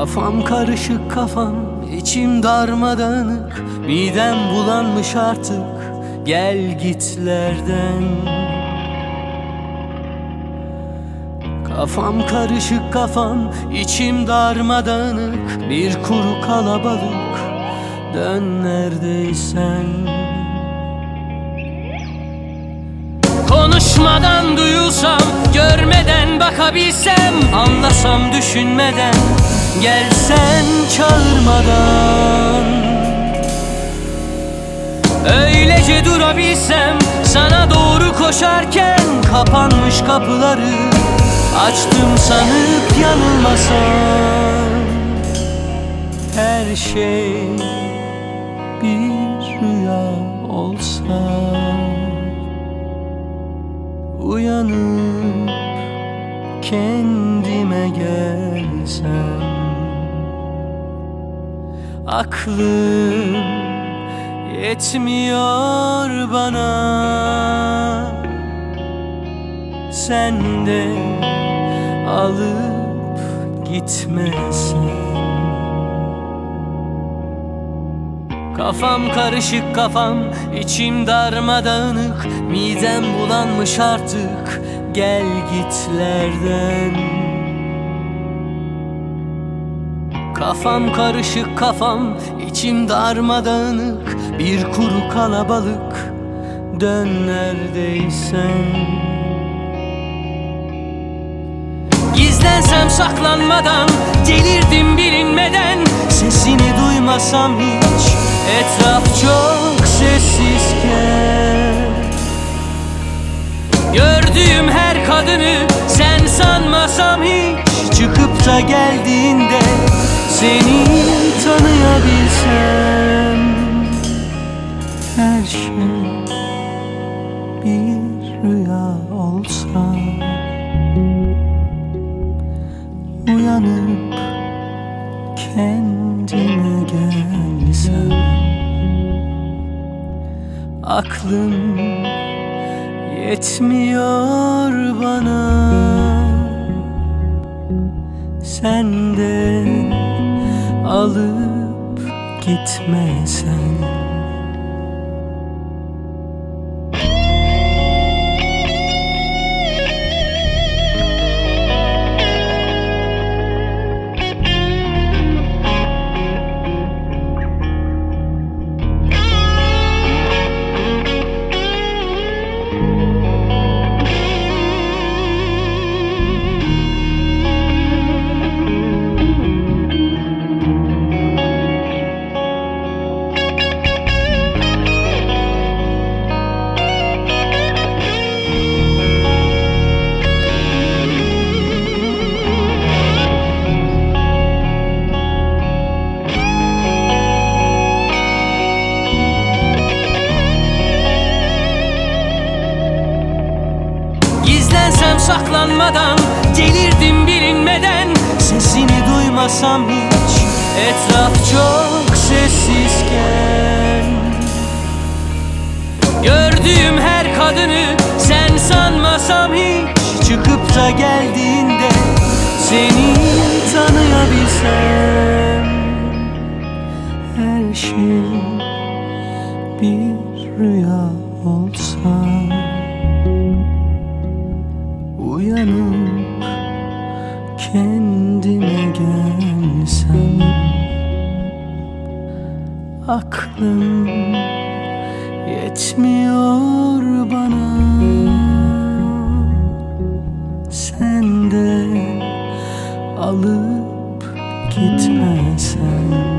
Kafam karışık kafam içim darmadağınık. Midem bulanmış artık gel gitlerden. Kafam karışık kafam içim darmadağınık. Bir kuru kalabalık dön neredeysen. Konuşmadan duyulsam Görmeden bakabilsem Anlasam düşünmeden Gelsen çağırmadan. Öylece durabilsem Sana doğru koşarken Kapanmış kapıları Açtım sanıp yanılmasam. Her şey bir rüya olsa. Uyanıp kendime gelsem Aklım yetmiyor bana. Sen de alıp gitmesen. Kafam karışık kafam içim darmadağınık. Midem bulanmış artık. Gel gitlerden Kafam karışık kafam içim darmadağınık. Bir kuru kalabalık Dön neredeysen. Gizlensem saklanmadan Delirdim bilinmeden. Sesini duymasam hiç Etraf çok sessizken. Gördüğüm her kadını sen sanmasam hiç. Çıkıp da geldiğinde seni tanıyabilsem. Her şey bir rüya olsa. Uyanıp kendime gelsem. Aklım yetmiyor bana. Sen de alıp gitmesen Gizlensem saklanmadan Delirdim bilinmeden. Sesini duymasam hiç Etraf çok sessizken. Gördüğüm her kadını sen sanmasam hiç Çıkıp da geldiğinde seni tanıyabilsem. Her şey bir rüya aklım yetmiyor bana. Sen de alıp gitmesen